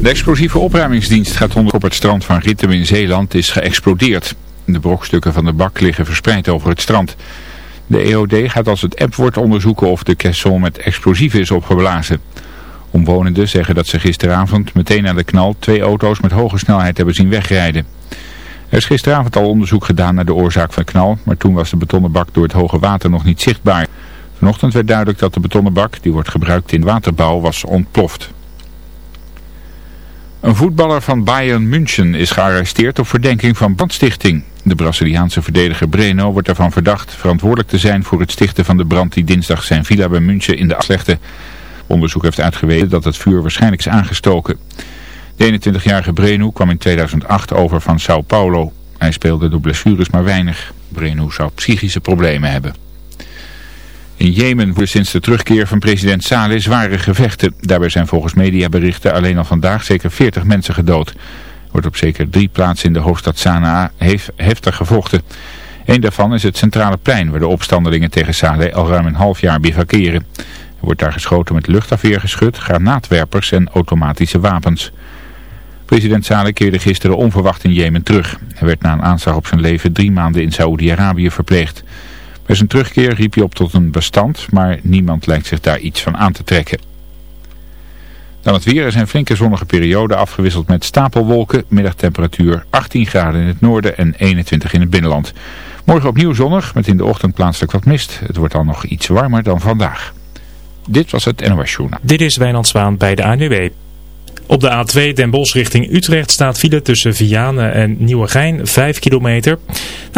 De explosieve opruimingsdienst gaat onder op het strand van Rittem in Zeeland is geëxplodeerd. De brokstukken van de bak liggen verspreid over het strand. De EOD gaat als het app wordt onderzoeken of de caisson met explosieven is opgeblazen. Omwonenden zeggen dat ze gisteravond meteen na de knal twee auto's met hoge snelheid hebben zien wegrijden. Er is gisteravond al onderzoek gedaan naar de oorzaak van de knal, maar toen was de betonnen bak door het hoge water nog niet zichtbaar. Vanochtend werd duidelijk dat de betonnen bak, die wordt gebruikt in waterbouw, was ontploft. Een voetballer van Bayern München is gearresteerd op verdenking van brandstichting. De Braziliaanse verdediger Breno wordt ervan verdacht verantwoordelijk te zijn voor het stichten van de brand die dinsdag zijn villa bij München in de afslechte. Onderzoek heeft uitgewezen dat het vuur waarschijnlijk is aangestoken. De 21-jarige Breno kwam in 2008 over van Sao Paulo. Hij speelde door blessures maar weinig. Breno zou psychische problemen hebben. In Jemen worden sinds de terugkeer van president Saleh zware gevechten. Daarbij zijn volgens mediaberichten alleen al vandaag zeker 40 mensen gedood. Wordt op zeker drie plaatsen in de hoofdstad Sanaa heftig gevochten. Een daarvan is het centrale plein waar de opstandelingen tegen Saleh al ruim een half jaar bivakeren. Er wordt daar geschoten met luchtafweergeschut, granaatwerpers en automatische wapens. President Saleh keerde gisteren onverwacht in Jemen terug. Hij werd na een aanslag op zijn leven drie maanden in Saoedi-Arabië verpleegd. Bij zijn terugkeer riep hij op tot een bestand, maar niemand lijkt zich daar iets van aan te trekken. Dan het weer is een flinke zonnige periode afgewisseld met stapelwolken. Middagtemperatuur 18 graden in het noorden en 21 in het binnenland. Morgen opnieuw zonnig met in de ochtend plaatselijk wat mist. Het wordt dan nog iets warmer dan vandaag. Dit was het NOS Journaal. Dit is Wijnand Zwaan bij de ANUW. Op de A2 Den Bosch richting Utrecht staat file tussen Vianen en Nieuwegein 5 kilometer.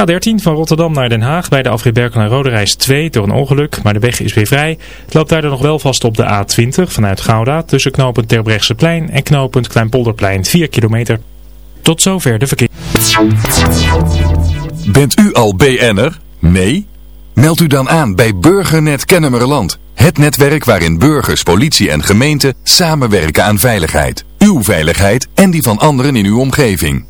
Na 13 van Rotterdam naar Den Haag bij de afrit Berkel en Roderijs 2 door een ongeluk, maar de weg is weer vrij. Het loopt daardoor nog wel vast op de A20 vanuit Gouda tussen knooppunt Terbrechtseplein en knooppunt Kleinpolderplein 4 kilometer. Tot zover de verkeer. Bent u al BN'er? Nee? Meld u dan aan bij Burgernet Kennemerland. Het netwerk waarin burgers, politie en gemeente samenwerken aan veiligheid. Uw veiligheid en die van anderen in uw omgeving.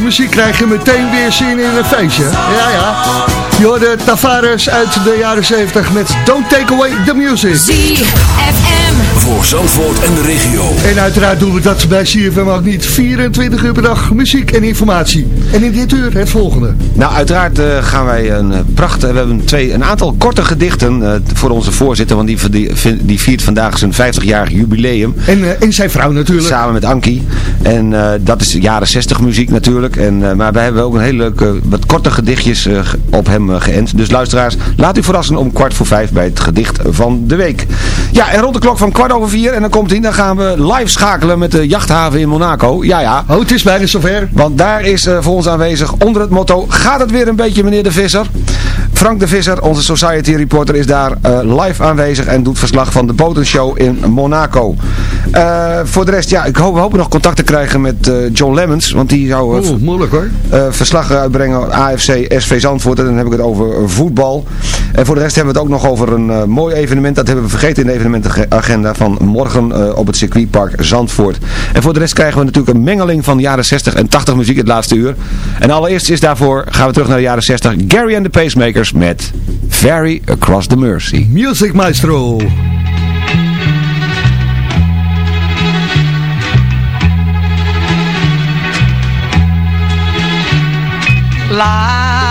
Muziek krijg je meteen weer zin in een feestje. Ja, ja. Je hoorde Tavares uit de jaren 70 met Don't Take Away the Music. ZFM. Voor Zandvoort en de regio. En uiteraard doen we dat bij CFM ook niet. 24 uur per dag muziek en informatie. En in dit uur het volgende. Nou, uiteraard eh, gaan wij een uh, prachtig... We hebben twee, een aantal korte gedichten uh, voor onze voorzitter, want die, die, die viert vandaag zijn 50-jarig jubileum. En, en zijn vrouw natuurlijk. Samen met Ankie. En dat is jaren 60 muziek natuurlijk. En, maar wij hebben ook een hele leuke, wat korte gedichtjes op hem geënt. Dus luisteraars, laat u verrassen om kwart voor vijf bij het gedicht van de week. Ja, en rond de klok van kwart over vier, en dan komt hij, dan gaan we live schakelen met de jachthaven in Monaco. Ja, ja. Oh, het is bijna zover. Want daar is uh, voor ons aanwezig onder het motto, gaat het weer een beetje meneer de Visser? Frank de Visser, onze Society Reporter, is daar uh, live aanwezig en doet verslag van de botenshow in Monaco. Uh, voor de rest, ja, ik hoop, we hopen nog contact te krijgen met uh, John Lemmens, want die zou oh, moeilijk hoor. verslag uitbrengen AFC SV Zandvoort en dan heb ik het over voetbal. En voor de rest hebben we het ook nog over een mooi evenement, dat hebben we vergeten in de evenementenagenda van morgen op het circuitpark Zandvoort. En voor de rest krijgen we natuurlijk een mengeling van jaren 60 en 80 muziek het laatste uur. En allereerst is daarvoor, gaan we terug naar de jaren 60, Gary and the Pacemakers met Ferry Across the Mersey. Music Maestro. Life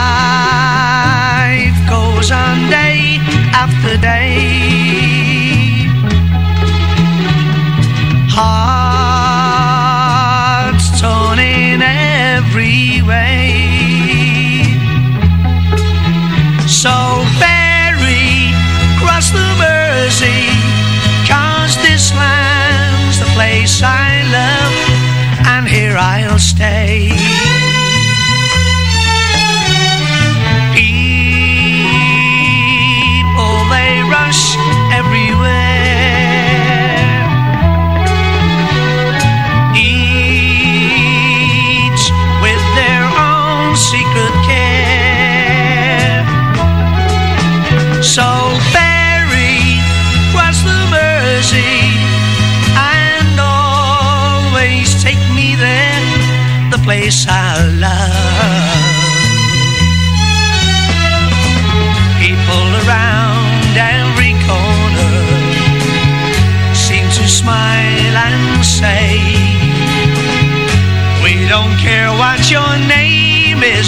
stay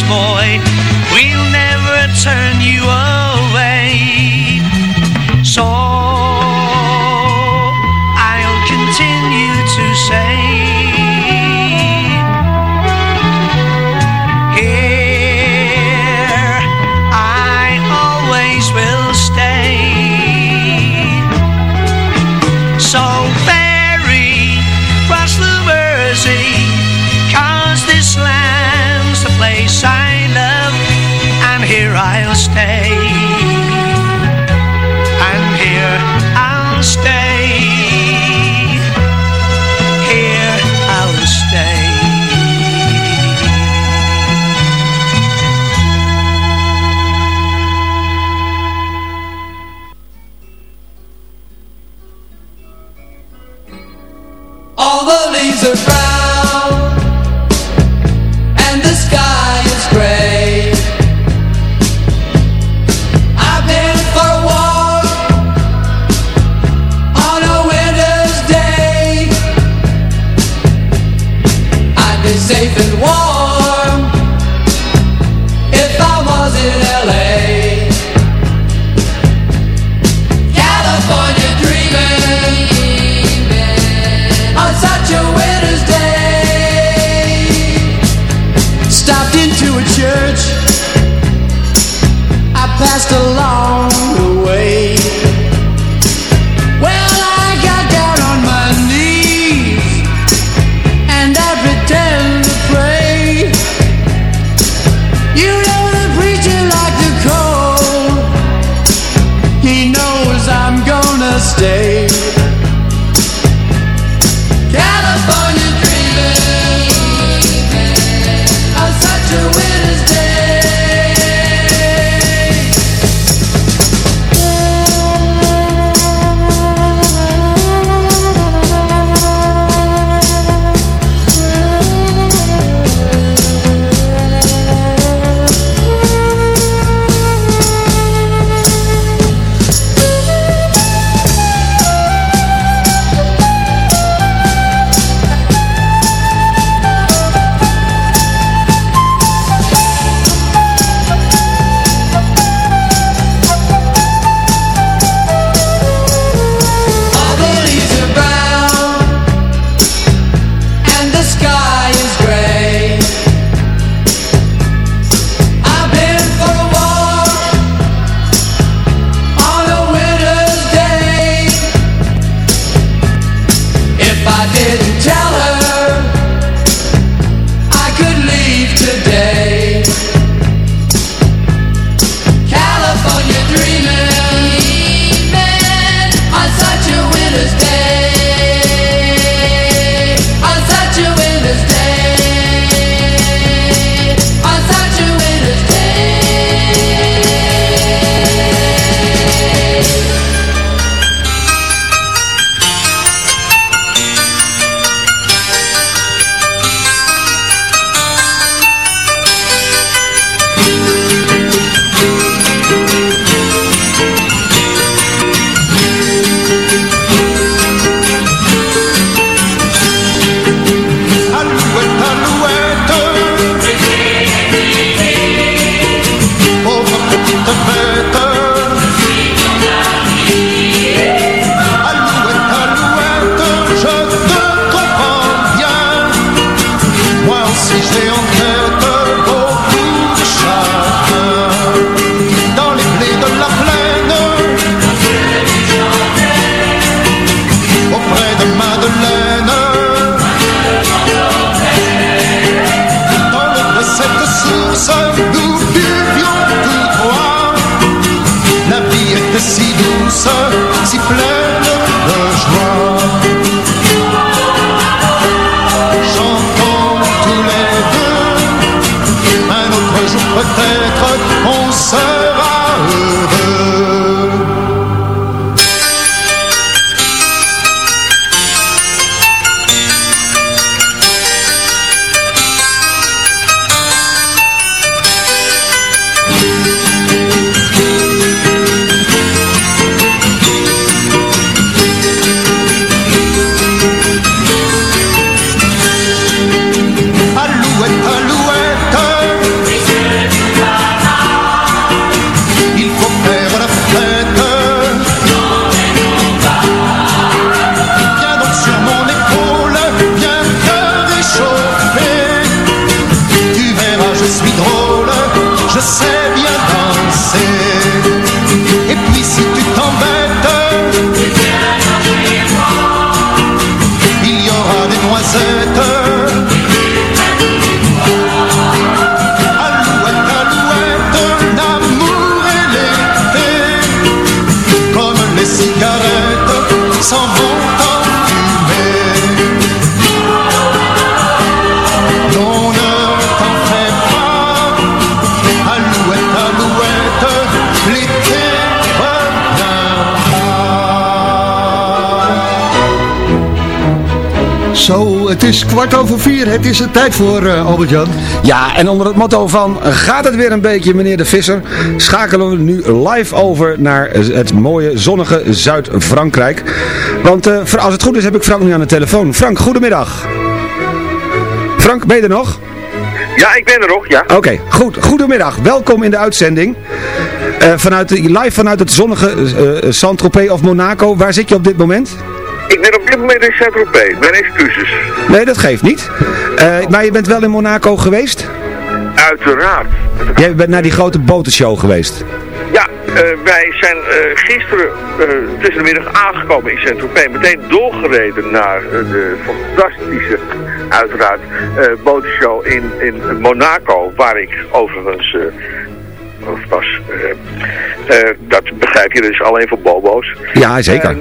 boy is kwart over vier. Het is er tijd voor, eh, Albert-Jan. Ja, en onder het motto van gaat het weer een beetje meneer de Visser, schakelen we nu live over naar het mooie zonnige Zuid-Frankrijk. Want eh, als het goed is heb ik Frank nu aan de telefoon. Frank, goedemiddag. Frank, ben je er nog? Ja, ik ben er nog, ja. Oké, goed. Goedemiddag. Welkom in de uitzending. Eh, vanuit, de- live vanuit het zonnige eh, Saint-Tropez of Monaco. Waar zit je op dit moment? Ik ben op dit moment in Saint-Tropez. Mijn excuses. Nee, dat geeft niet. Eh, maar je bent wel in Monaco geweest? Uiteraard. Jij bent naar die grote botenshow geweest. Ja, eh, wij zijn eh, gisteren tussen de middag aangekomen in Saint-Tropez. Meteen doorgereden naar de fantastische, uiteraard, botenshow in, in Monaco. Waar ik overigens. Eh, eh, dat begrijp je, is alleen voor bobo's. Ja, zeker.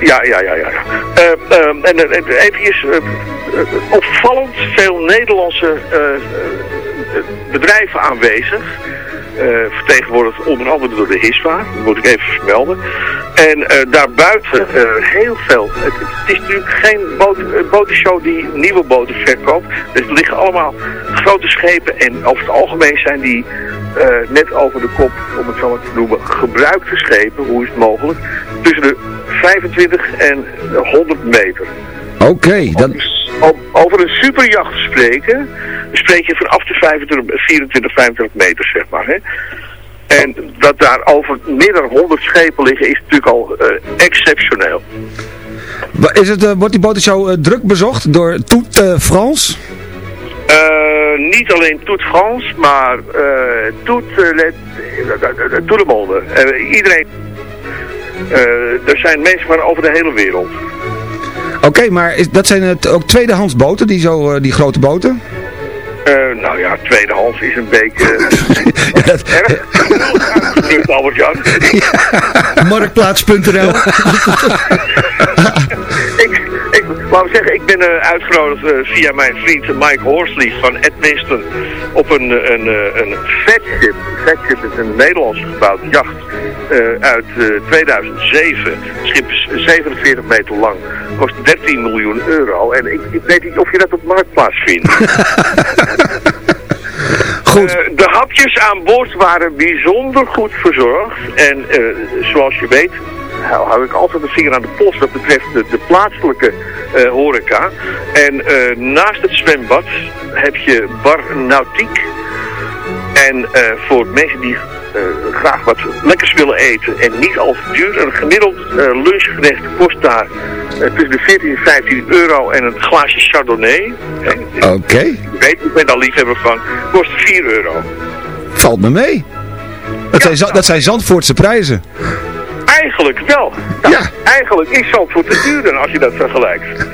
Ja, ja, ja, ja. Eh, ehm, en uh, even opvallend veel Nederlandse eh, eh, bedrijven aanwezig. Eh, vertegenwoordigd onder andere door de HISPA, dat moet ik even vermelden. En eh, daarbuiten eh, heel veel. Het, is natuurlijk geen eh, botenshow die nieuwe boten verkoopt. Dus er liggen allemaal grote schepen en over het algemeen zijn die eh, net over de kop, om het zo maar te noemen, gebruikte schepen, hoe is het mogelijk, tussen de 25 en 100 meter. Oké, dan... Over een superjacht spreken, spreek je vanaf de 25, 24, 25 meter, zeg maar. Hè? En dat daar over meer dan 100 schepen liggen, is natuurlijk al eh, exceptioneel. Is het, eh, wordt die botenshow eh, druk bezocht door Toute eh, France? Niet alleen Tout France, maar tout le monde. Iedereen. Eh, er zijn mensen van over de hele wereld. Oké, maar is, dat zijn het ook tweedehands boten, die, zo, eh, die grote boten? Eh, nou ja, tweedehands is een beetje... erg uitgedrukt, Albert-Jan. Marktplaats.nl laten we zeggen, ik ben eh, uitgenodigd eh, via mijn vriend Mike Horsley van Edmiston op een, eh, een, een. Fatship is een Nederlands gebouwd jacht uit eh, 2007. Het schip is 47 meter lang, kost 13 miljoen euro. En ik, ik weet niet of je dat op Marktplaats vindt. Goed. De hapjes aan boord waren bijzonder goed verzorgd. En zoals je weet, hou, hou ik altijd de vinger aan de pols wat betreft de, de plaatselijke eh, horeca. En eh, naast het zwembad heb je bar Nautiek. En eh, voor mensen die graag wat lekkers willen eten en niet al te duur, een gemiddeld lunchgerecht kost daar tussen de 14 en 15 euro en een glaasje Chardonnay. Oké, je weet, ik ben daar liefhebber van, kost 4 euro. valt me mee. Dat, zijn, za- dat zijn Zandvoortse prijzen. Eigenlijk wel. Nou, Eigenlijk is Zandvoort te duurder als je dat vergelijkt.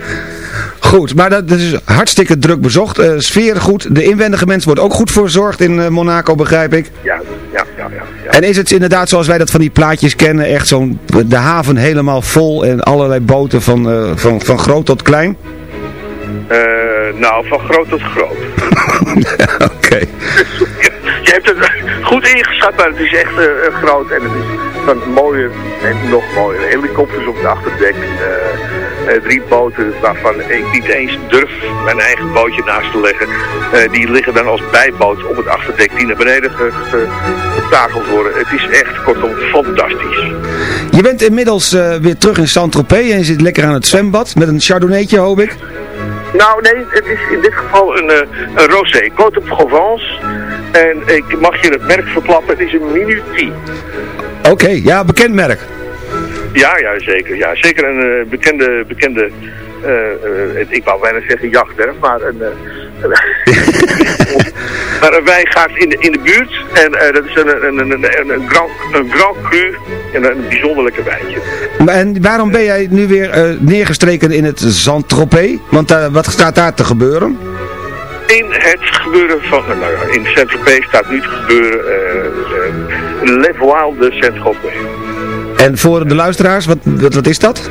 Goed, maar dat, is hartstikke druk bezocht. Eh, sfeer goed. De inwendige mensen wordt ook goed verzorgd in eh, Monaco, begrijp ik. Ja, ja, ja. ja, ja. ja. En is het inderdaad zoals wij dat van die plaatjes kennen, echt zo'n, de haven helemaal vol en allerlei boten van, eh, van, van groot tot klein? Nou, van groot tot groot. Oké. hebt het goed ingeschat, maar het is echt eh, groot en het is van mooie en nog mooier. Helikopters op het achterdek, eh, eh, drie boten waarvan ik niet eens durf mijn eigen bootje naast te leggen. Die liggen dan als bijboot op het achterdek die naar beneden ge- ge- getakeld worden. Het is echt, kortom, fantastisch. Je bent inmiddels weer terug in Saint-Tropez en je zit lekker aan het zwembad met een chardonnaytje hoop ik. Nou nee, het is in dit geval een, eh, een rosé, Côte de Provence. En ik mag je het merk verklappen, het is een Minuti. Oké, ja, bekend merk. Ja, ja, zeker. Ja, zeker een eh, bekende, bekende eh, ik wou bijna zeggen jachtwerf, maar een, eh, maar een wijngaard in de, in de buurt. En eh, dat is een, een, een, een, een, grand, een Grand Cru en een bijzonderlijke wijntje. En waarom ben jij nu weer eh, neergestreken in het Saint-Tropez? Want wat staat daar te gebeuren? In het gebeuren van, nou ja, in Saint-Tropez staat nu te gebeuren eh, Le Voile de Saint-Tropez. En voor de luisteraars, wat, wat, wat is dat?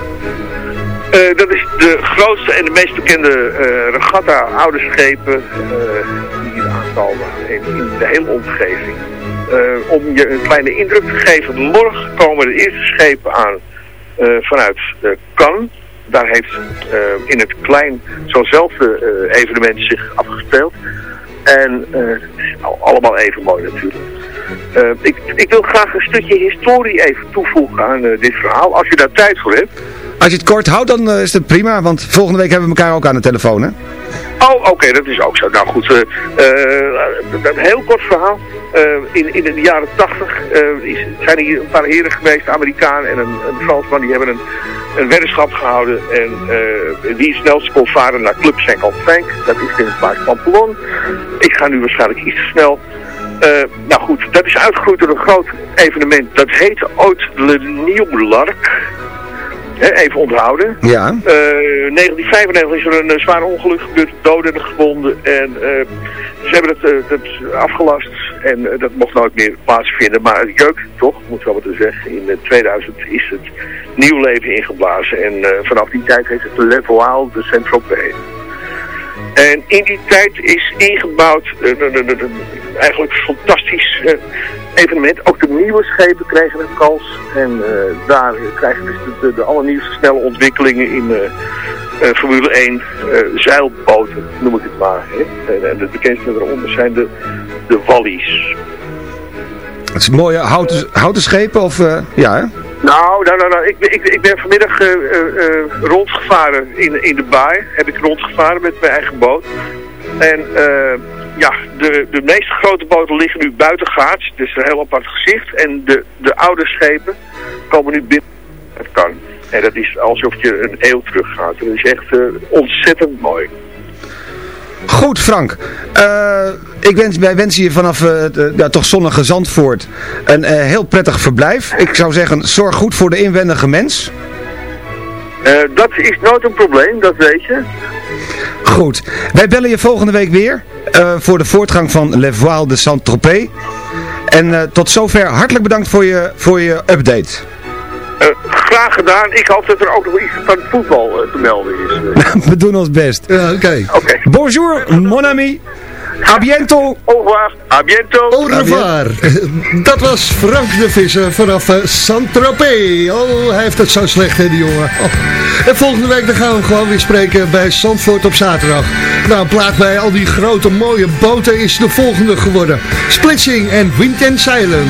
Eh, dat is de grootste en de meest bekende eh, regatta oude schepen eh, die hier aankomen in, de hele omgeving. Om je een kleine indruk te geven, morgen komen de eerste schepen aan vanuit Cannes. Daar heeft in het klein zo'nzelfde evenement zich afgespeeld. En allemaal even mooi natuurlijk. Ik, ik wil graag een stukje historie even toevoegen aan dit verhaal, als je daar tijd voor hebt. Als je het kort houdt, dan eh, is het prima, want volgende week hebben we elkaar ook aan de telefoon, hè? Oh, oké, dat is ook zo. Nou goed, eh, eh, een heel kort verhaal. In, in de jaren tachtig zijn hier een paar heren geweest, Amerikaan en een, een Fransman, die hebben een, een weddenschap gehouden. En wie het snelst kon varen naar Club Saint-Quentin, dat is in het Maas Pampelon. Ik ga nu waarschijnlijk iets te snel. Nou goed, dat is uitgegroeid door een groot evenement. Dat heette ooit Le Nieuw Lark. Hè, even onthouden. Ja. Eh, 1995 is er een eh, zwaar ongeluk gebeurd, doden en gewonden. En eh, ze hebben het, eh, het afgelast en eh, dat mocht nooit meer plaatsvinden. Maar het jeukt toch, moet ik wel wat zeggen. In eh, 2000 is het nieuw leven ingeblazen. En eh, vanaf die tijd heet het Voile de Saint-Tropez. En in die tijd is ingebouwd eh, eigenlijk fantastisch eh, evenement. Ook de nieuwe schepen kregen een kans. En eh, daar krijgen dus de, de, de allernieuwste snelle ontwikkelingen in eh, eh, Formule 1 eh, zeilboten, noem ik het maar. Hè. En, en de bekendste daaronder zijn de, de Wallies. Het is mooie houten, houten schepen, of ja, hè? Nou, nou, nou, nou ik, ben- ik, ik ben vanmiddag eh, rondgevaren in, in de baai. Heb ik rondgevaren met mijn eigen boot. En eh, ja, de, de meeste grote boten liggen nu buiten gaats. Dus een heel apart gezicht. En de, de oude schepen komen nu binnen. Het kan. En dat is alsof je een eeuw teruggaat. Dat is echt eh, ontzettend mooi. Goed, Frank. Eh, ik wens, wij wensen je vanaf eh, ja, toch zonnige Zandvoort een heel prettig verblijf. Ik zou zeggen, zorg goed voor de inwendige mens. Dat is nooit een probleem, dat weet je. Goed. Wij bellen je volgende week weer eh, voor de voortgang van Le Voile de Saint-Tropez. En eh, tot zover hartelijk bedankt voor je, voor je update. Eh, graag gedaan. Ik hoop dat er ook nog iets van voetbal te melden is. We doen ons best. Oké. Oké. Bonjour, mon ami. A biento. Au revoir. A biento. Au revoir. Dat was Frank de Visser vanaf eh, Saint-Tropez. Oh, hij heeft het zo slecht, hè, die jongen. Oh. En volgende week dan gaan we hem gewoon weer spreken bij Zandvoort op zaterdag. Nou, een plaat bij al die grote mooie boten is de volgende geworden. Splitsing en Wind and Zeilen.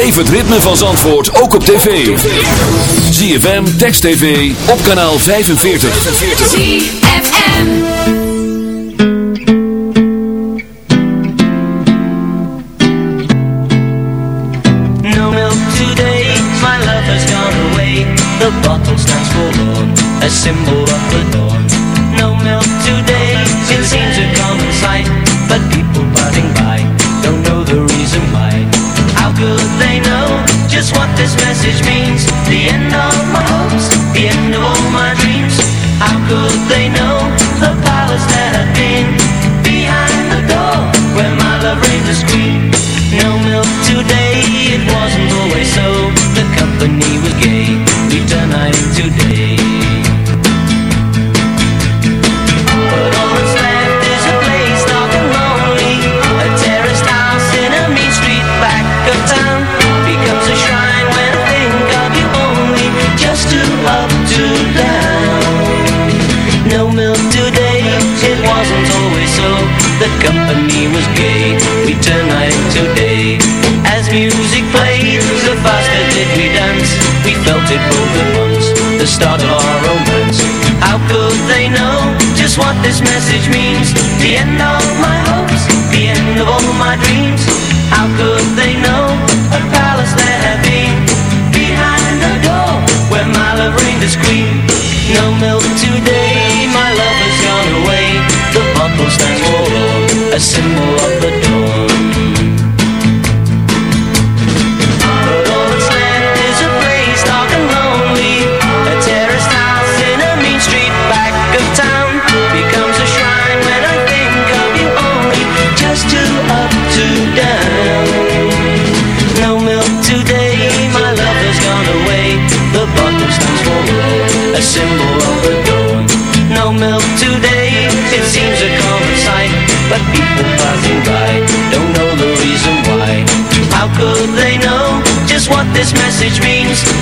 Beleef het ritme van Zandvoort ook op tv. ZFM, Text TV, op kanaal 45. ZFM. No milk today, my love has gone away. The bottle stands forlorn, a symbol message me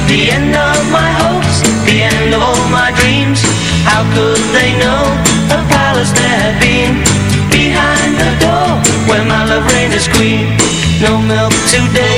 The end of my hopes, the end of all my dreams. How could they know the palace there had been behind the door where my love reigned as queen? No milk today,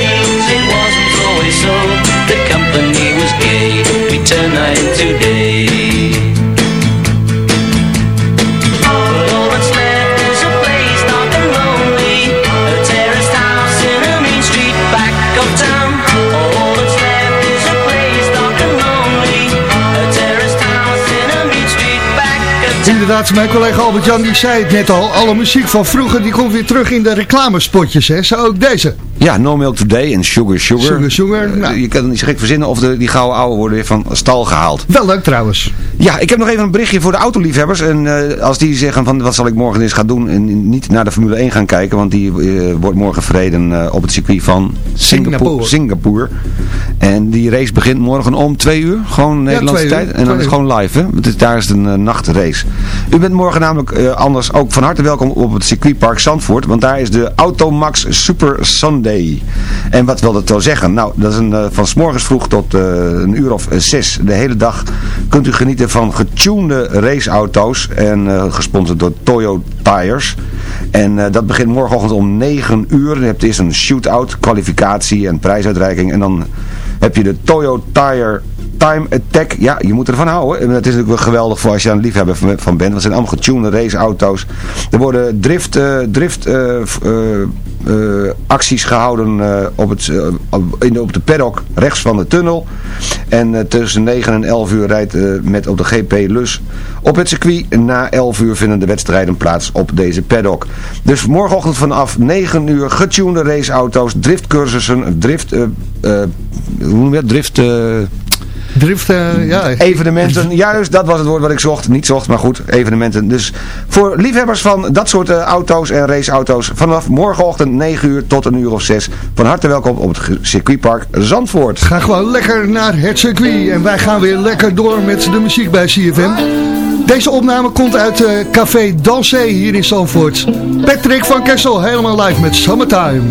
Inderdaad, mijn collega Albert-Jan die zei het net al. Alle muziek van vroeger die komt weer terug in de reclamespotjes. Hè? Zo ook deze. Ja, No Milk Today en Sugar Sugar. Sugar Sugar. Eh, nou, Je kan het niet zo gek verzinnen of de, die gouden ouwe worden weer van stal gehaald. wel leuk trouwens. Ja, ik heb nog even een berichtje voor de autoliefhebbers. En eh, als die zeggen van wat zal ik morgen eens gaan doen en niet naar de Formule 1 gaan kijken. Want die eh, wordt morgen verreden eh, op het circuit van Singapore. Singapore. Singapore. En die race begint morgen om twee uur. Gewoon Nederlandse uur. tijd. En dan is het gewoon live. Hè? Want daar is het een nachtrace. U bent morgen namelijk anders ook van harte welkom op het circuitpark Zandvoort. Want daar is de Automax Super Sunday. En wat wil dat wel zeggen? Nou, dat is een, van s morgens vroeg tot een uur of zes. De hele dag kunt u genieten van getunede raceauto's. En eh, gesponsord door Toyo Tires. En eh, dat begint morgenochtend om 9 uur. Je eerst een shootout, kwalificatie en prijsuitreiking. En dan heb je de Toyo Tire Time Attack. Ja, je moet ervan houden. En dat is natuurlijk wel geweldig voor als je aan een liefhebber van, bent. Want het zijn allemaal getunede raceauto's. Er worden drift, eh, drift eh, acties gehouden eh, op, het, eh, in de, op de paddock rechts van de tunnel. En tussen 9 en 11 uur rijdt met op de GP Lus op het circuit. Na 11 uur vinden de wedstrijden plaats op deze paddock. Dus morgenochtend vanaf 9 uur getunede raceauto's, driftcursussen, drift... hoe noem je dat? Drift... Drift, eh, ja. Evenementen, juist, dat was het woord wat ik zocht. Niet zocht, maar goed, evenementen. Dus voor liefhebbers van dat soort eh, auto's en raceauto's, vanaf morgenochtend 9 uur tot een uur of 6. Van harte welkom op het circuitpark Zandvoort. Ga gewoon lekker naar het circuit. En wij gaan weer lekker door met de muziek bij CFM. Deze opname komt uit eh, Café Dansé hier in Zandvoort. Patrick van Kessel, helemaal live met Summertime.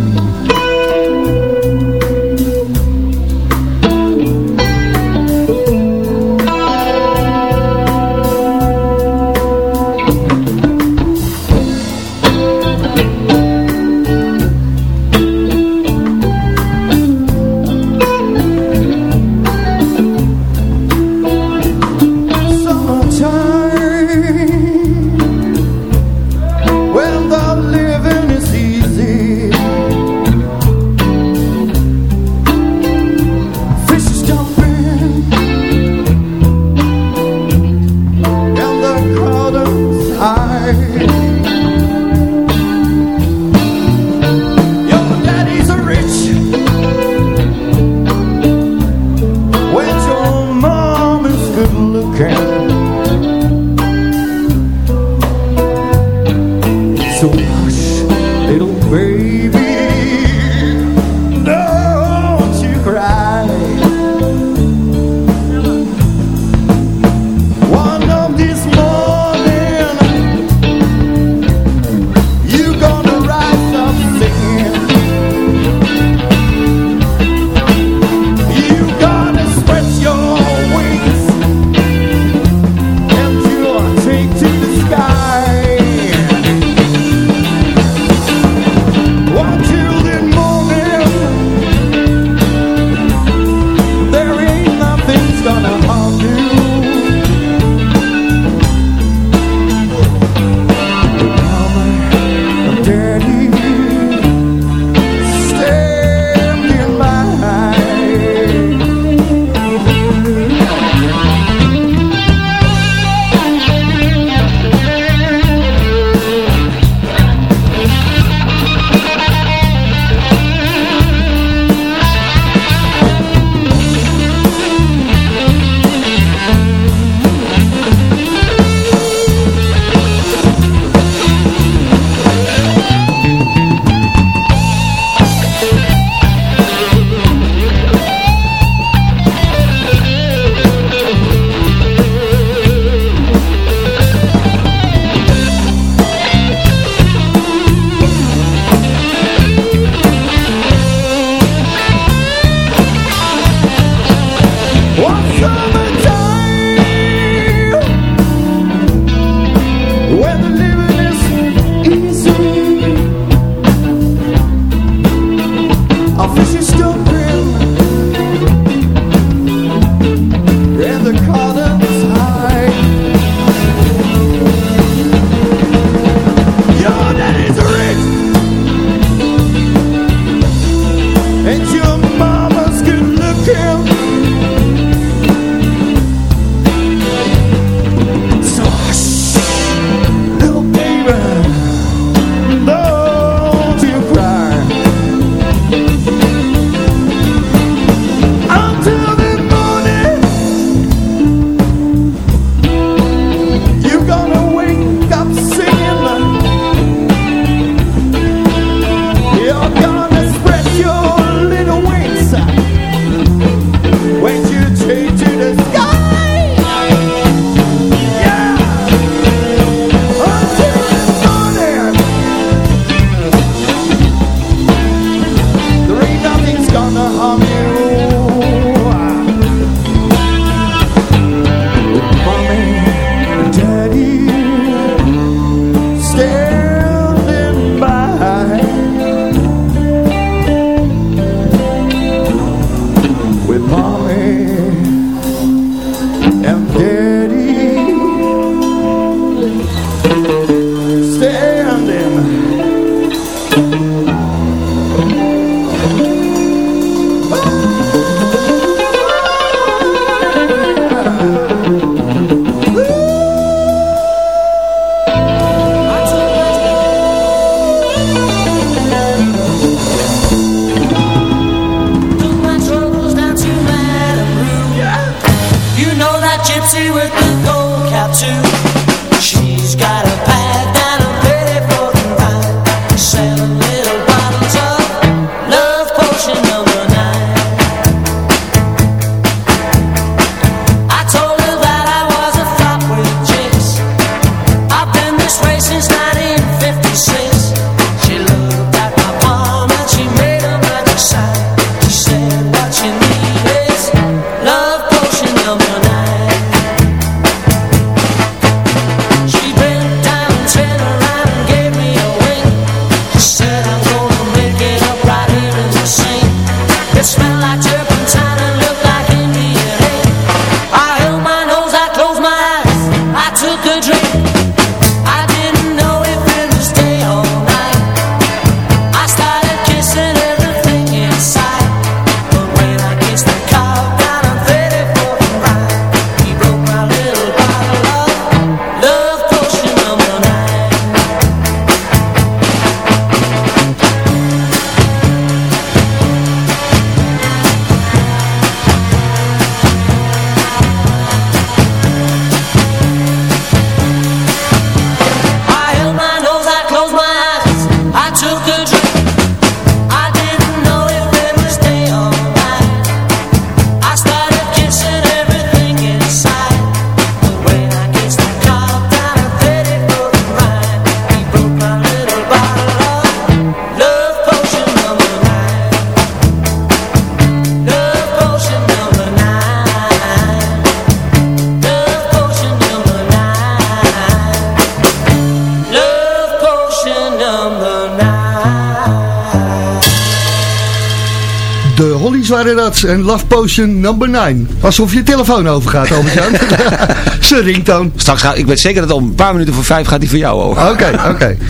En Love Potion number 9. Alsof je telefoon overgaat, Albert-Jan. Zijn ringtoon. Straks ga, ik weet zeker dat om een paar minuten voor vijf gaat die voor jou over. Oké, oké.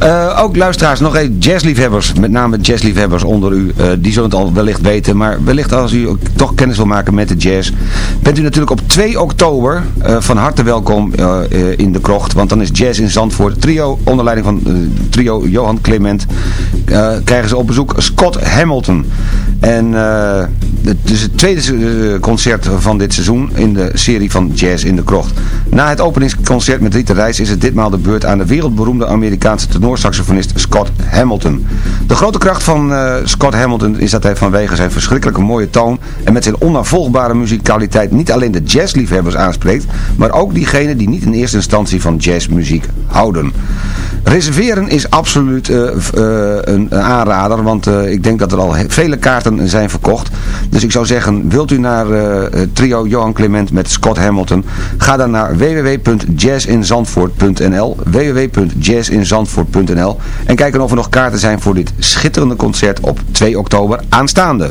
Eh, ook luisteraars, nog even jazzliefhebbers, met name jazzliefhebbers onder u, eh, die zullen het al wellicht weten, maar wellicht als u toch kennis wil maken met de jazz, bent u natuurlijk op 2 oktober eh, van harte welkom in de krocht, want dan is jazz in Zandvoort, trio onder leiding van trio Johan Clement, krijgen ze op bezoek Scott Hamilton. En eh, het is het tweede eh, concert van dit seizoen in de serie van Jazz in de Krocht. Na het openingsconcert met Rita Reis is het ditmaal de beurt aan de wereldberoemde Amerikaanse tenorsaxofonist Scott Hamilton. De grote kracht van eh, Scott Hamilton is dat hij vanwege zijn verschrikkelijke mooie toon en met zijn onnavolgbare muzikaliteit niet alleen de jazzliefhebbers aanspreekt, maar ook diegenen die niet in eerste instantie van jazzmuziek houden. Reserveren is absoluut een, aanrader, want ik denk dat er al vele kaarten zijn verkocht. Dus ik zou zeggen, wilt u naar eh, trio Johan Clement met Scott Hamilton, ga dan naar www.jazzinzandvoort.nl www.jazzinzandvoort.nl en kijken of er nog kaarten zijn voor dit schitterende concert op 2 oktober aanstaande.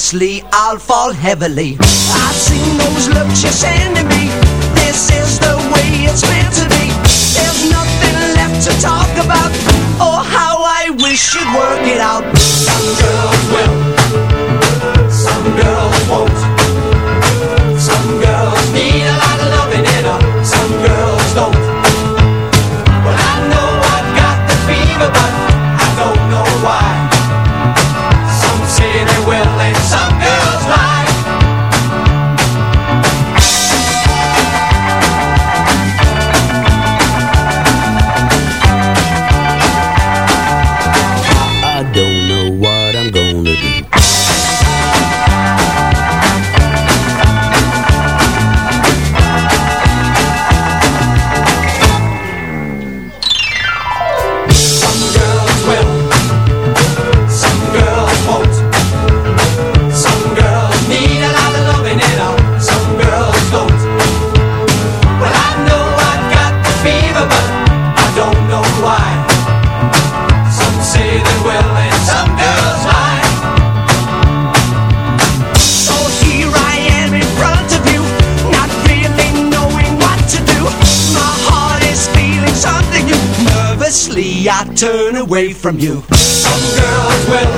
Obviously I'll fall heavily. I've seen those looks you're sending me This is the way it's meant to be. There's nothing left to talk about Oh how I wish you'd work it out. Some girls will away from you Some girls will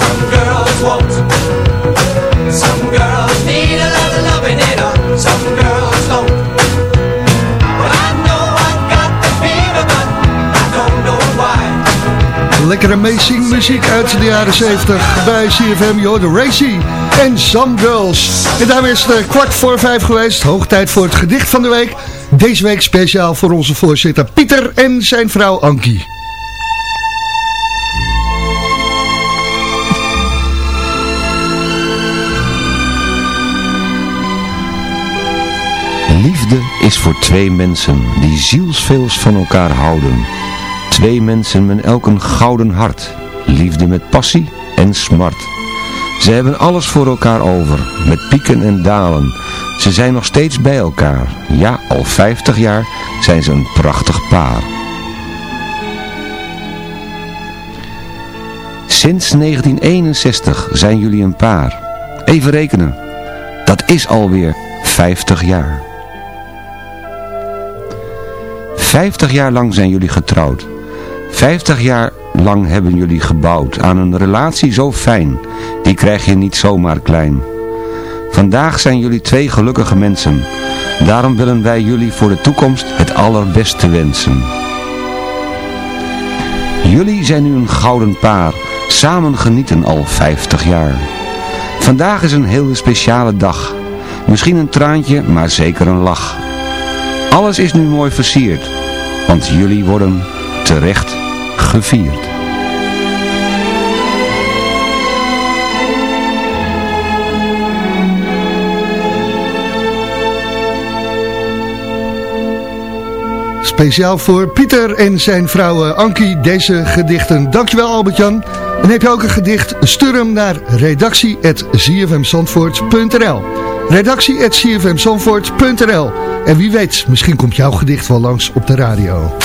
Some girls won't Some girls need a lot of loving in her Some girls don't Well I know I've got the fever but I don't know why Lekkere amazing muziek uit de jaren 70 bij CFM, joh, de Racy en Some Girls. En daarmee is het eh, kwart voor vijf geweest. Hoog tijd voor het gedicht van de week. Deze week speciaal voor onze voorzitter Pieter en zijn vrouw Ankie. Liefde is voor twee mensen die zielsveels van elkaar houden. Twee mensen met elk een gouden hart. Liefde met passie en smart. Ze hebben alles voor elkaar over, met pieken en dalen. Ze zijn nog steeds bij elkaar. Ja, al 50 jaar zijn ze een prachtig paar. Sinds 1961 zijn jullie een paar. Even rekenen. Dat is alweer 50 jaar. 50 jaar lang zijn jullie getrouwd. 50 jaar lang hebben jullie gebouwd aan een relatie zo fijn. Die krijg je niet zomaar klein. Vandaag zijn jullie twee gelukkige mensen. Daarom willen wij jullie voor de toekomst het allerbeste wensen. Jullie zijn nu een gouden paar. Samen genieten al 50 jaar. Vandaag is een hele speciale dag. Misschien een traantje, maar zeker een lach. Alles is nu mooi versierd, want jullie worden terecht gevierd. Speciaal voor Pieter en zijn vrouw eh, Ankie deze gedichten. Dankjewel Albert-Jan. En heb je ook een gedicht, stuur hem naar redactie.zfmzandvoort.nl redactie.zfmzandvoort.nl En wie weet, misschien komt jouw gedicht wel langs op de radio.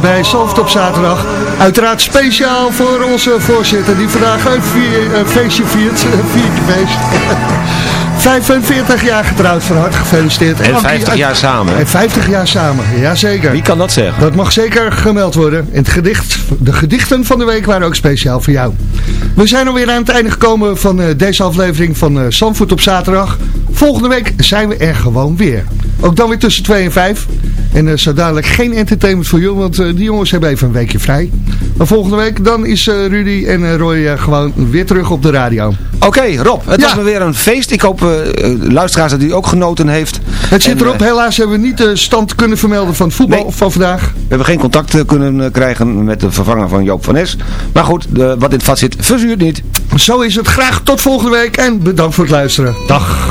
Bij Soft op zaterdag. Uiteraard speciaal voor onze voorzitter die vandaag een, vier, een feestje viert. Viertje feest. 45 jaar getrouwd, van harte gefeliciteerd. En Ankie 50 uit- jaar samen. En 50 jaar samen, jazeker. Wie kan dat zeggen? Dat mag zeker gemeld worden. In het gedicht, de gedichten van de week waren ook speciaal voor jou. We zijn alweer aan het einde gekomen van eh, deze aflevering van uh, Zandvoort op zaterdag. Volgende week zijn we er gewoon weer. Ook dan weer tussen 2 en 5. En eh, zo dadelijk geen entertainment voor jullie, want eh, die jongens hebben even een weekje vrij. Maar volgende week dan is eh, Rudy en eh, Roy gewoon weer terug op de radio. Oké, Rob, het Ja. was me weer een feest. Ik hoop, luisteraars, dat u ook genoten heeft. Het zit En, erop, helaas hebben we niet de stand kunnen vermelden van het voetbal van vandaag. we hebben geen contact kunnen krijgen met de vervanger van Joop van Es. Maar goed, de, wat in het vat zit, verzuurt niet. Zo is het. Graag tot volgende week en bedankt voor het luisteren. Dag.